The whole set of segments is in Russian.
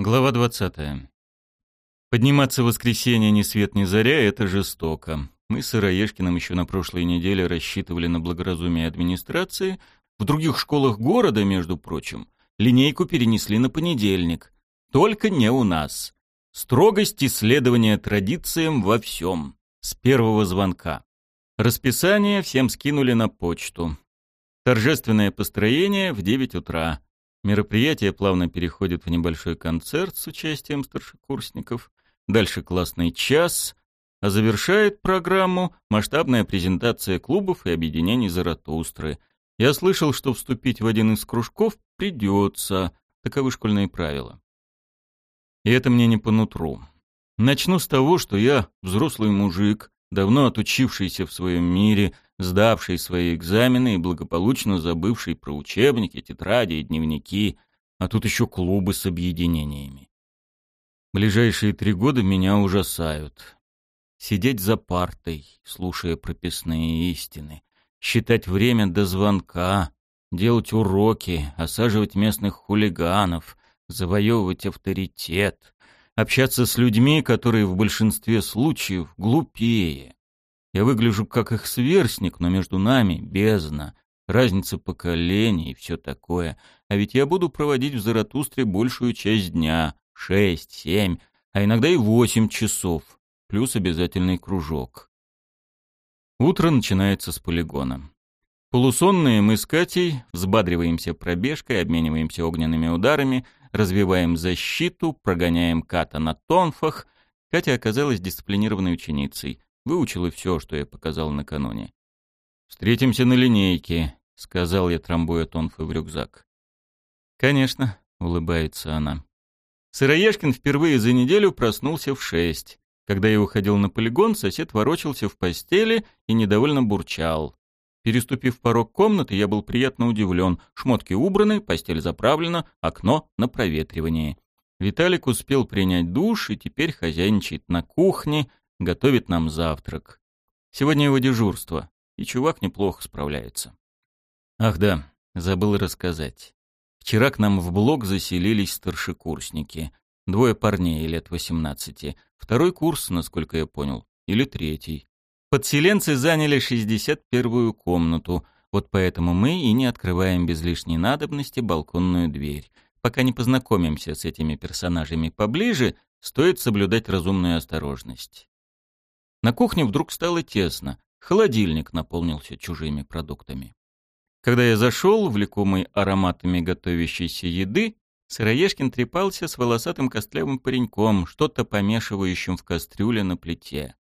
Глава 20. Подниматься в воскресенье ни свет ни заря — это жестоко. Мы с Ираешкиным еще на прошлой неделе рассчитывали на благоразумие администрации. В других школах города, между прочим, линейку перенесли на понедельник. Только не у нас. Строгость исследования традициям во всем. С первого звонка. Расписание всем скинули на почту. Торжественное построение в 9 утра. Мероприятие плавно переходит в небольшой концерт с участием старшекурсников. Дальше классный час, а завершает программу масштабная презентация клубов и объединений Заратустры. Я слышал, что вступить в один из кружков придется, таковы школьные правила. И это мне не по нутру. Начну с того, что я взрослый мужик, давно отучившийся в своем мире, сдавший свои экзамены и благополучно забывший про учебники, тетради и дневники, а тут еще клубы с объединениями. Ближайшие три года меня ужасают. Сидеть за партой, слушая прописные истины, считать время до звонка, делать уроки, осаживать местных хулиганов, завоевывать авторитет, общаться с людьми, которые в большинстве случаев глупее. Я выгляжу как их сверстник, но между нами бездна, разница поколений и все такое. А ведь я буду проводить в Заратустре большую часть дня, шесть, семь, а иногда и восемь часов, плюс обязательный кружок. Утро начинается с полигона. Полусонные мы с Катей взбадриваемся пробежкой, обмениваемся огненными ударами, развиваем защиту, прогоняем ката на тонфах. Катя оказалась дисциплинированной ученицей, выучила все, что я показал накануне. «Встретимся на линейке», — сказал я, трамбуя тонфы в рюкзак. «Конечно», — улыбается она. Сыроежкин впервые за неделю проснулся в шесть. Когда я уходил на полигон, сосед ворочался в постели и недовольно бурчал. Переступив порог комнаты, я был приятно удивлен. Шмотки убраны, постель заправлена, окно на проветривании. Виталик успел принять душ и теперь хозяйничает на кухне, готовит нам завтрак. Сегодня его дежурство, и чувак неплохо справляется. Ах да, забыл рассказать. Вчера к нам в блок заселились старшекурсники. Двое парней лет 18. Второй курс, насколько я понял, или третий. Подселенцы заняли 61-ю комнату, вот поэтому мы и не открываем без лишней надобности балконную дверь. Пока не познакомимся с этими персонажами поближе, стоит соблюдать разумную осторожность. На кухне вдруг стало тесно, холодильник наполнился чужими продуктами. Когда я зашел, влекомый ароматами готовящейся еды, Сыроежкин трепался с волосатым костлявым пареньком, что-то помешивающим в кастрюле на плите.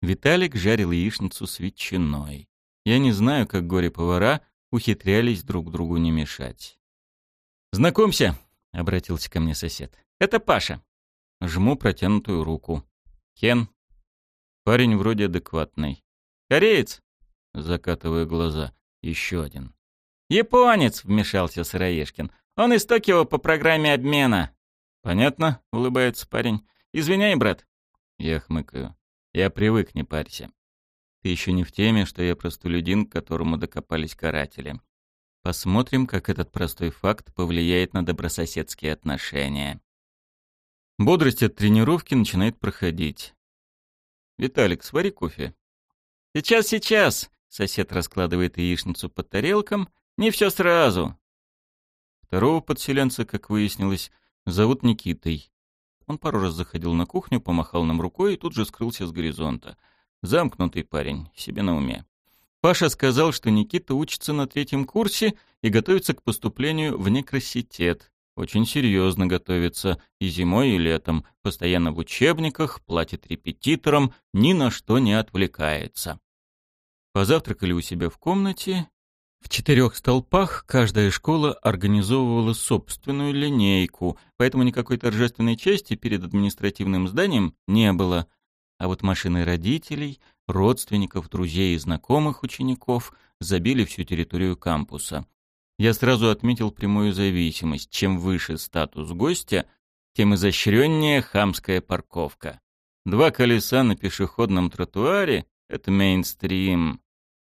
Виталик жарил яичницу с ветчиной. Я не знаю, как горе-повара ухитрялись друг другу не мешать. «Знакомься», — обратился ко мне сосед. «Это Паша». Жму протянутую руку. «Кен». Парень вроде адекватный. «Кореец?» Закатываю глаза. Еще один. «Японец», — вмешался Сыроежкин. «Он из Токио по программе обмена». «Понятно», — улыбается парень. «Извиняй, брат». Я хмыкаю. Я привык, не парься. Ты еще не в теме, что я простолюдин, к которому докопались каратели. Посмотрим, как этот простой факт повлияет на добрососедские отношения. Бодрость от тренировки начинает проходить. «Виталик, свари кофе». «Сейчас, сейчас!» — сосед раскладывает яичницу по тарелкам. «Не все сразу!» Второго подселенца, как выяснилось, зовут Никитой. Он пару раз заходил на кухню, помахал нам рукой и тут же скрылся с горизонта. Замкнутый парень, себе на уме. Паша сказал, что Никита учится на третьем курсе и готовится к поступлению в некроситет. Очень серьезно готовится, и зимой, и летом, постоянно в учебниках, платит репетиторам, ни на что не отвлекается. Позавтракали у себя в комнате, в четырех столпах каждая школа организовывала собственную линейку, поэтому никакой торжественной части перед административным зданием не было. А вот машины родителей, родственников, друзей и знакомых учеников забили всю территорию кампуса. Я сразу отметил прямую зависимость. Чем выше статус гостя, тем изощреннее хамская парковка. Два колеса на пешеходном тротуаре — это мейнстрим.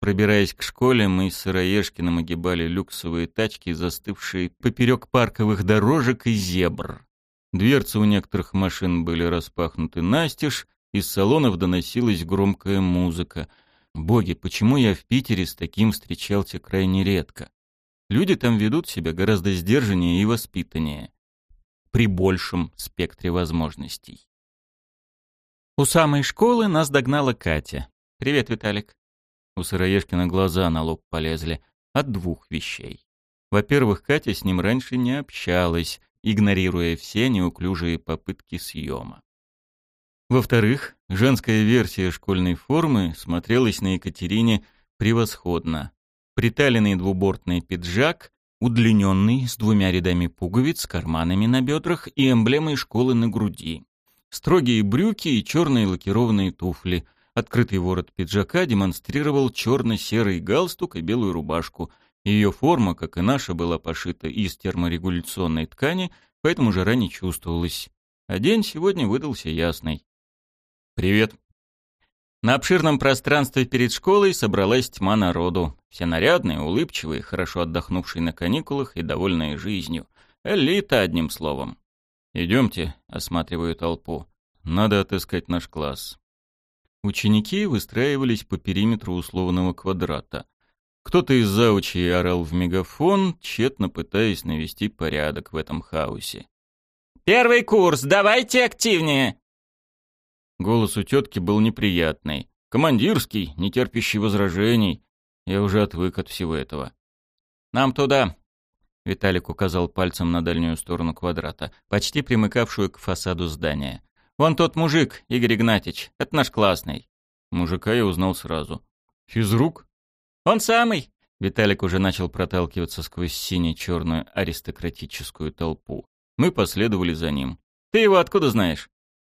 Пробираясь к школе, мы с Сыроежкиным огибали люксовые тачки, застывшие поперек парковых дорожек и зебр. Дверцы у некоторых машин были распахнуты настежь, из салонов доносилась громкая музыка. Боги, почему я в Питере с таким встречался крайне редко? Люди там ведут себя гораздо сдержаннее и воспитаннее. При большем спектре возможностей. У самой школы нас догнала Катя. «Привет, Виталик». У Сыроежкина глаза на лоб полезли. От двух вещей. Во-первых, Катя с ним раньше не общалась, игнорируя все неуклюжие попытки съема. Во-вторых, женская версия школьной формы смотрелась на Екатерине превосходно. Приталенный двубортный пиджак, удлиненный, с двумя рядами пуговиц, карманами на бедрах и эмблемой школы на груди. Строгие брюки и черные лакированные туфли. Открытый ворот пиджака демонстрировал черно-серый галстук и белую рубашку. Ее форма, как и наша, была пошита из терморегуляционной ткани, поэтому жара не чувствовалась. А день сегодня выдался ясный. «Привет». На обширном пространстве перед школой собралась тьма народу. Все нарядные, улыбчивые, хорошо отдохнувшие на каникулах и довольные жизнью. Элита, одним словом. «Идемте», — осматриваю толпу. «Надо отыскать наш класс». Ученики выстраивались по периметру условного квадрата. Кто-то из заучей орал в мегафон, тщетно пытаясь навести порядок в этом хаосе. «Первый курс, давайте активнее!» Голос у тетки был неприятный. Командирский, не терпящий возражений. Я уже отвык от всего этого. «Нам туда!» Виталик указал пальцем на дальнюю сторону квадрата, почти примыкавшую к фасаду здания. «Вон тот мужик, Игорь Игнатьич, это наш классный». Мужика я узнал сразу. «Физрук?» «Он самый!» Виталик уже начал проталкиваться сквозь сине-черную аристократическую толпу. Мы последовали за ним. «Ты его откуда знаешь?»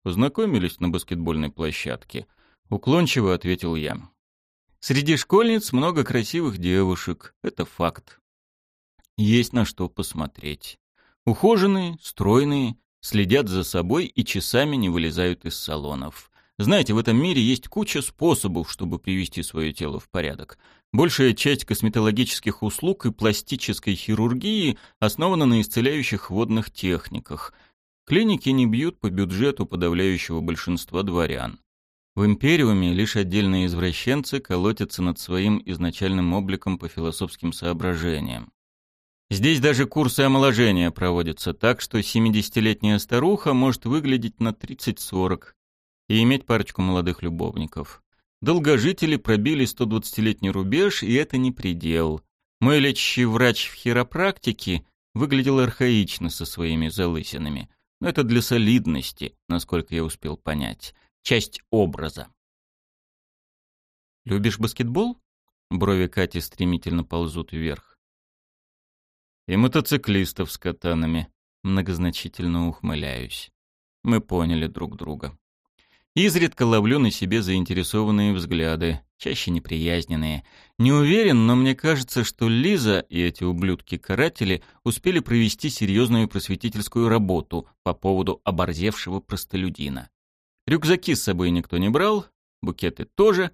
Познакомились на баскетбольной площадке. Уклончиво ответил я. Среди школьниц много красивых девушек. Это факт. Есть на что посмотреть. Ухоженные, стройные, следят за собой и часами не вылезают из салонов. Знаете, в этом мире есть куча способов, чтобы привести свое тело в порядок. Большая часть косметологических услуг и пластической хирургии основана на исцеляющих водных техниках – Клиники не бьют по бюджету подавляющего большинства дворян. В империуме лишь отдельные извращенцы колотятся над своим изначальным обликом по философским соображениям. Здесь даже курсы омоложения проводятся так, что 70-летняя старуха может выглядеть на 30-40 и иметь парочку молодых любовников. Долгожители пробили 120-летний рубеж, и это не предел. Мой лечащий врач в хиропрактике выглядел архаично со своими залысинами. Но это для солидности, насколько я успел понять. Часть образа. «Любишь баскетбол?» Брови Кати стремительно ползут вверх. «И мотоциклистов с катанами». Многозначительно ухмыляюсь. Мы поняли друг друга. Изредка ловлю на себе заинтересованные взгляды, чаще неприязненные. Не уверен, но мне кажется, что Лиза и эти ублюдки-каратели успели провести серьезную просветительскую работу по поводу оборзевшего простолюдина. Рюкзаки с собой никто не брал, букеты тоже.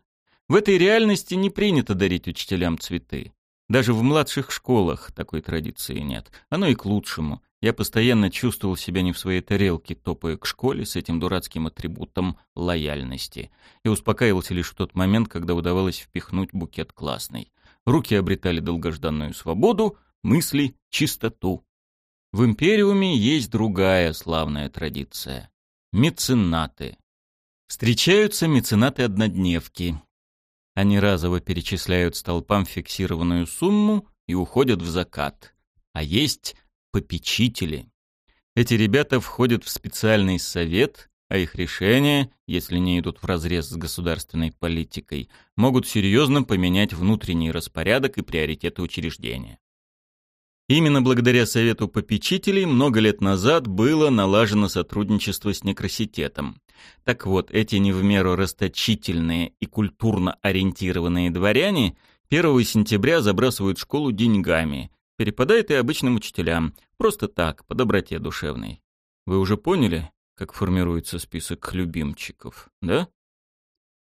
В этой реальности не принято дарить учителям цветы. Даже в младших школах такой традиции нет. Оно и к лучшему. Я постоянно чувствовал себя не в своей тарелке, топая к школе с этим дурацким атрибутом лояльности. И успокаивался лишь в тот момент, когда удавалось впихнуть букет классный. Руки обретали долгожданную свободу, мысли — чистоту. В Империуме есть другая славная традиция — меценаты. Встречаются меценаты-однодневки. Они разово перечисляют столпам фиксированную сумму и уходят в закат. А есть попечители. Эти ребята входят в специальный совет, а их решения, если не идут вразрез с государственной политикой, могут серьезно поменять внутренний распорядок и приоритеты учреждения. Именно благодаря Совету попечителей много лет назад было налажено сотрудничество с некроситетом. Так вот, эти не в меру расточительные и культурно ориентированные дворяне 1 сентября забрасывают школу деньгами, перепадает и обычным учителям, просто так, по доброте душевной. Вы уже поняли, как формируется список любимчиков, да?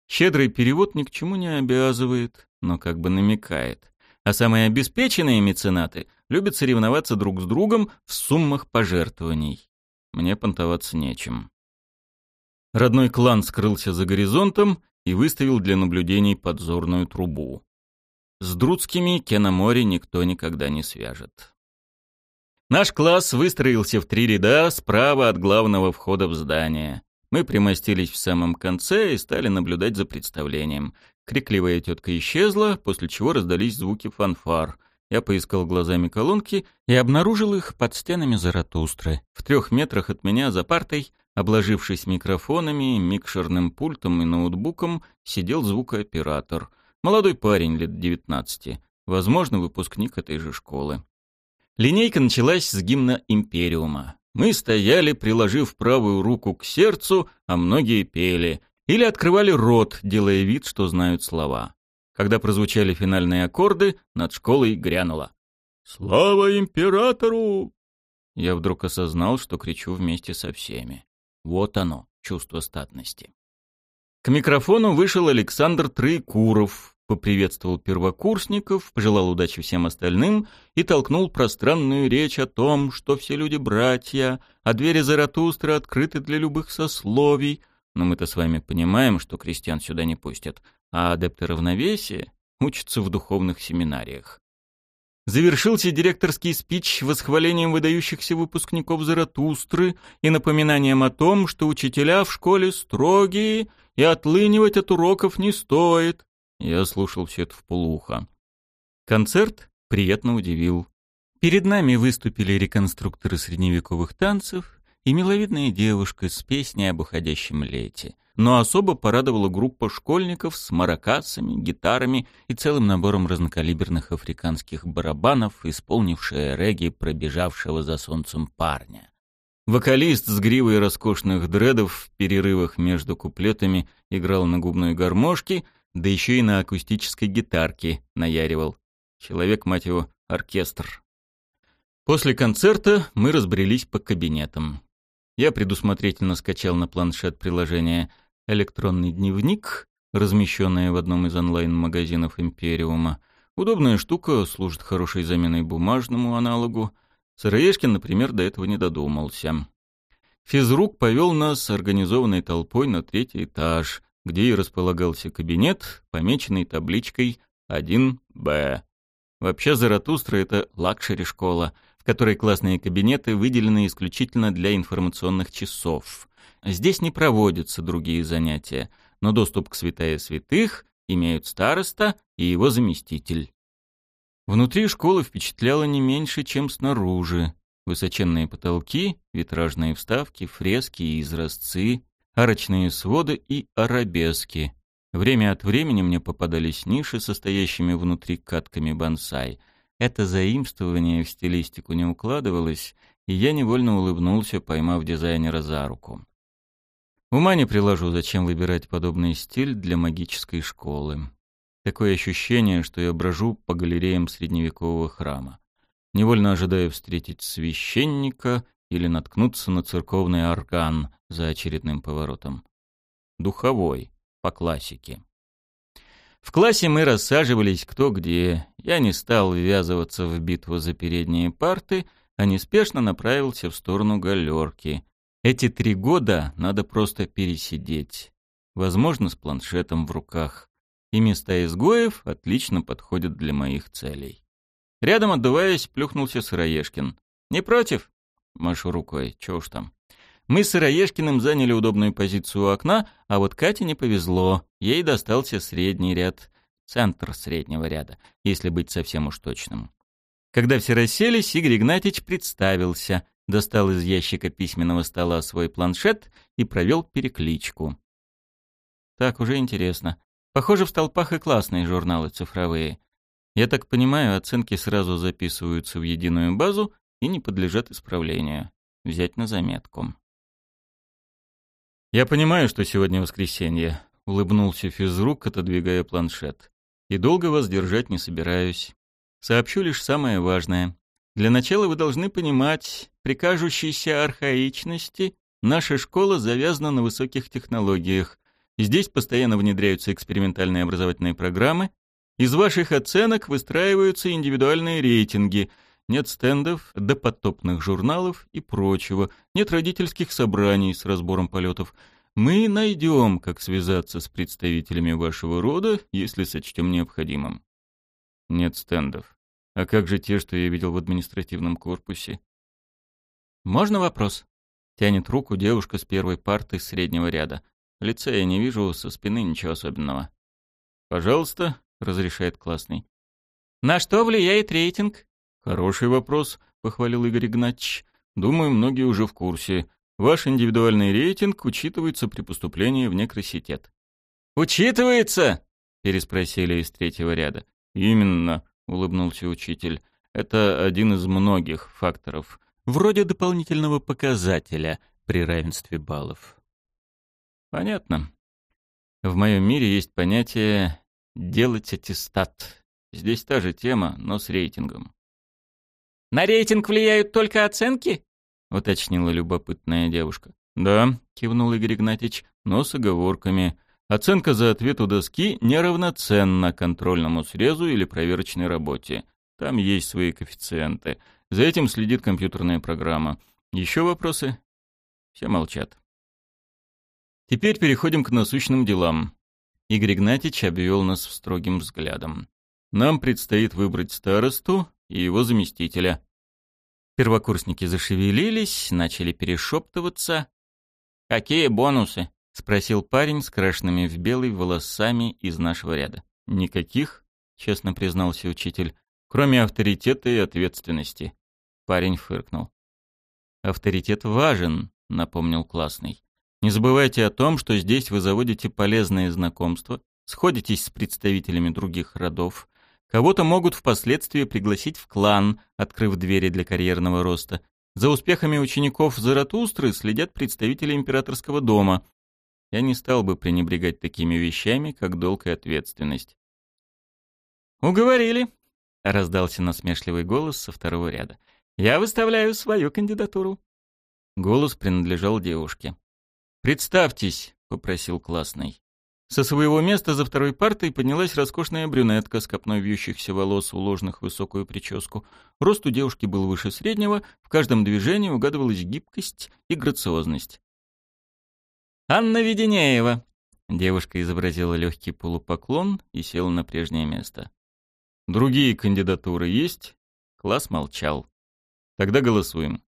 Щедрый перевод ни к чему не обязывает, но как бы намекает. А самые обеспеченные меценаты любят соревноваться друг с другом в суммах пожертвований. мне понтоваться нечем. Родной клан скрылся за горизонтом и выставил для наблюдений подзорную трубу. С Друцкими Кеномори никто никогда не свяжет. Наш класс выстроился в три ряда справа от главного входа в здание. Мы примостились в самом конце и стали наблюдать за представлением. Крикливая тетка исчезла, после чего раздались звуки фанфар. Я поискал глазами колонки и обнаружил их под стенами Заратустры. В трех метрах от меня за партой Обложившись микрофонами, микшерным пультом и ноутбуком, сидел звукооператор. Молодой парень лет 19, возможно, выпускник этой же школы. Линейка началась с гимна Империума. Мы стояли, приложив правую руку к сердцу, а многие пели. Или открывали рот, делая вид, что знают слова. Когда прозвучали финальные аккорды, над школой грянуло. «Слава императору!» Я вдруг осознал, что кричу вместе со всеми. Вот оно, чувство статности. К микрофону вышел Александр Троекуров, поприветствовал первокурсников, пожелал удачи всем остальным и толкнул пространную речь о том, что все люди братья, а двери Заратустры открыты для любых сословий. Но мы-то с вами понимаем, что крестьян сюда не пустят, а адепты равновесия учатся в духовных семинариях. Завершился директорский спич восхвалением выдающихся выпускников Заратустры и напоминанием о том, что учителя в школе строгие и отлынивать от уроков не стоит. Я слушал все это вполуха. Концерт приятно удивил. Перед нами выступили реконструкторы средневековых танцев и миловидная девушка с песней об уходящем лете но особо порадовала группа школьников с маракасами, гитарами и целым набором разнокалиберных африканских барабанов, исполнившая регги пробежавшего за солнцем парня. Вокалист с гривой роскошных дредов в перерывах между куплетами играл на губной гармошке, да еще и на акустической гитарке наяривал. Человек, мать его, оркестр. После концерта мы разбрелись по кабинетам. Я предусмотрительно скачал на планшет приложение электронный дневник, размещенный в одном из онлайн-магазинов Империума. Удобная штука, служит хорошей заменой бумажному аналогу. Сыроежкин, например, до этого не додумался. Физрук повел нас организованной толпой на третий этаж, где и располагался кабинет, помеченный табличкой 1Б. Вообще Заратустра — это лакшери-школа, в которой классные кабинеты выделены исключительно для информационных часов. Здесь не проводятся другие занятия, но доступ к святая святых имеют староста и его заместитель. Внутри школы впечатляло не меньше, чем снаружи. Высоченные потолки, витражные вставки, фрески и изразцы, арочные своды и арабески. Время от времени мне попадались ниши, состоящими внутри катками бонсай. Это заимствование в стилистику не укладывалось, и я невольно улыбнулся, поймав дизайнера за руку. Ума не приложу, зачем выбирать подобный стиль для магической школы. Такое ощущение, что я брожу по галереям средневекового храма. Невольно ожидаю встретить священника или наткнуться на церковный орган за очередным поворотом. Духовой, по классике. В классе мы рассаживались кто где. Я не стал ввязываться в битву за передние парты, а неспешно направился в сторону галерки, эти три года надо просто пересидеть. Возможно, с планшетом в руках. И места изгоев отлично подходят для моих целей. Рядом, отдуваясь, плюхнулся Сыроежкин. «Не против?» Машу рукой. Чё уж там. Мы с Сыроежкиным заняли удобную позицию у окна, а вот Кате не повезло. Ей достался средний ряд. Центр среднего ряда, если быть совсем уж точным. Когда все расселись, Игорь Игнатьич представился достал из ящика письменного стола свой планшет и провел перекличку. Так, уже интересно. Похоже, в столпах и классные журналы цифровые. Я так понимаю, оценки сразу записываются в единую базу и не подлежат исправлению. Взять на заметку. «Я понимаю, что сегодня воскресенье», — улыбнулся физрук, отодвигая планшет. «И долго вас держать не собираюсь. Сообщу лишь самое важное. Для начала вы должны понимать, при кажущейся архаичности наша школа завязана на высоких технологиях. Здесь постоянно внедряются экспериментальные образовательные программы. Из ваших оценок выстраиваются индивидуальные рейтинги. Нет стендов, допотопных журналов и прочего. Нет родительских собраний с разбором полетов. Мы найдем, как связаться с представителями вашего рода, если сочтем необходимым. Нет стендов. А как же те, что я видел в административном корпусе? Можно вопрос? Тянет руку девушка с первой парты среднего ряда. Лица я не вижу, со спины ничего особенного. «Пожалуйста», — разрешает классный. «На что влияет рейтинг?» «Хороший вопрос», — похвалил Игорь Игнатьевич. «Думаю, многие уже в курсе. Ваш индивидуальный рейтинг учитывается при поступлении в некроситет». «Учитывается?» — переспросили из третьего ряда. «Именно», — улыбнулся учитель. «Это один из многих факторов, вроде дополнительного показателя при равенстве баллов». «Понятно. В моем мире есть понятие «делать аттестат». Здесь та же тема, но с рейтингом. «На рейтинг влияют только оценки?» — уточнила любопытная девушка. «Да», — кивнул Игорь Игнатьевич, — «но с оговорками. Оценка за ответ у доски неравноценна контрольному срезу или проверочной работе. Там есть свои коэффициенты. За этим следит компьютерная программа. Еще вопросы?» Все молчат. Теперь переходим к насущным делам. Игорь Игнатьевич обвел нас строгим взглядом. Нам предстоит выбрать старосту и его заместителя. Первокурсники зашевелились, начали перешептываться. «Какие бонусы?» — спросил парень с крашенными в белый волосами из нашего ряда. «Никаких», — честно признался учитель, — «кроме авторитета и ответственности». Парень фыркнул. «Авторитет важен», — напомнил классный. Не забывайте о том, что здесь вы заводите полезные знакомства, сходитесь с представителями других родов. Кого-то могут впоследствии пригласить в клан, открыв двери для карьерного роста. За успехами учеников Заратустры следят представители императорского дома. Я не стал бы пренебрегать такими вещами, как долг и ответственность. «Уговорили», — раздался насмешливый голос со второго ряда. «Я выставляю свою кандидатуру». Голос принадлежал девушке. «Представьтесь», — попросил классный. Со своего места за второй партой поднялась роскошная брюнетка с копной вьющихся волос, уложенных в высокую прическу. Рост у девушки был выше среднего, в каждом движении угадывалась гибкость и грациозность. «Анна Веденеева», — девушка изобразила легкий полупоклон и села на прежнее место. «Другие кандидатуры есть?» Класс молчал. «Тогда голосуем».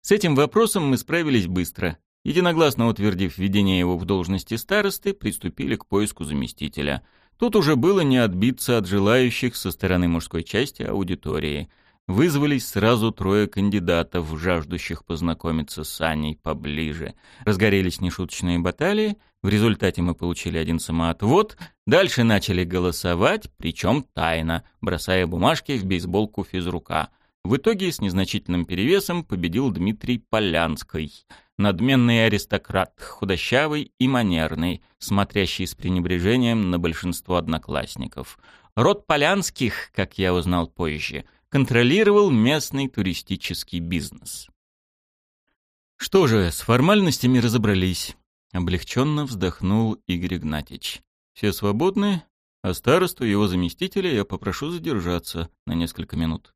С этим вопросом мы справились быстро. Единогласно утвердив введение его в должности старосты, приступили к поиску заместителя. Тут уже было не отбиться от желающих со стороны мужской части аудитории. Вызвались сразу трое кандидатов, жаждущих познакомиться с Аней поближе. Разгорелись нешуточные баталии, в результате мы получили один самоотвод, дальше начали голосовать, причем тайно, бросая бумажки в бейсболку физрука. В итоге с незначительным перевесом победил Дмитрий Полянский — надменный аристократ, худощавый и манерный, смотрящий с пренебрежением на большинство одноклассников. Род Полянских, как я узнал позже, контролировал местный туристический бизнес. Что же, с формальностями разобрались. Облегченно вздохнул Игорь Игнатьич. Все свободны, а старосту его заместителя я попрошу задержаться на несколько минут.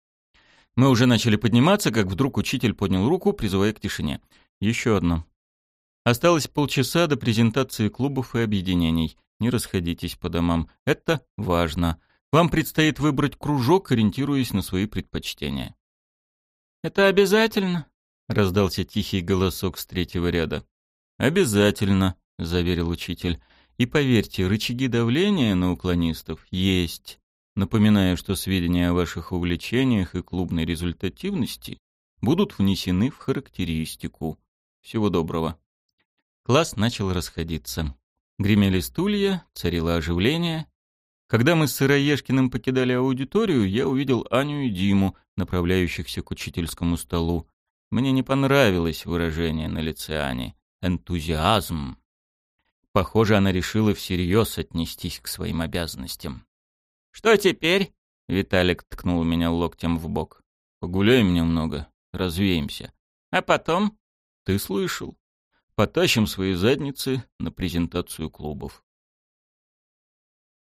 Мы уже начали подниматься, как вдруг учитель поднял руку, призывая к тишине. Еще одно. Осталось полчаса до презентации клубов и объединений. Не расходитесь по домам. Это важно. Вам предстоит выбрать кружок, ориентируясь на свои предпочтения. «Это обязательно?» — раздался тихий голосок с третьего ряда. «Обязательно», — заверил учитель. «И поверьте, рычаги давления на уклонистов есть. Напоминаю, что сведения о ваших увлечениях и клубной результативности будут внесены в характеристику. Всего доброго. Класс начал расходиться. Гремели стулья, царило оживление. Когда мы с Сыроежкиным покидали аудиторию, я увидел Аню и Диму, направляющихся к учительскому столу. Мне не понравилось выражение на лице Ани. Энтузиазм. Похоже, она решила всерьез отнестись к своим обязанностям. «Что теперь?» — Виталик ткнул меня локтем в бок. «Погуляем немного, развеемся». «А потом?» Ты слышал. Потащим свои задницы на презентацию клубов.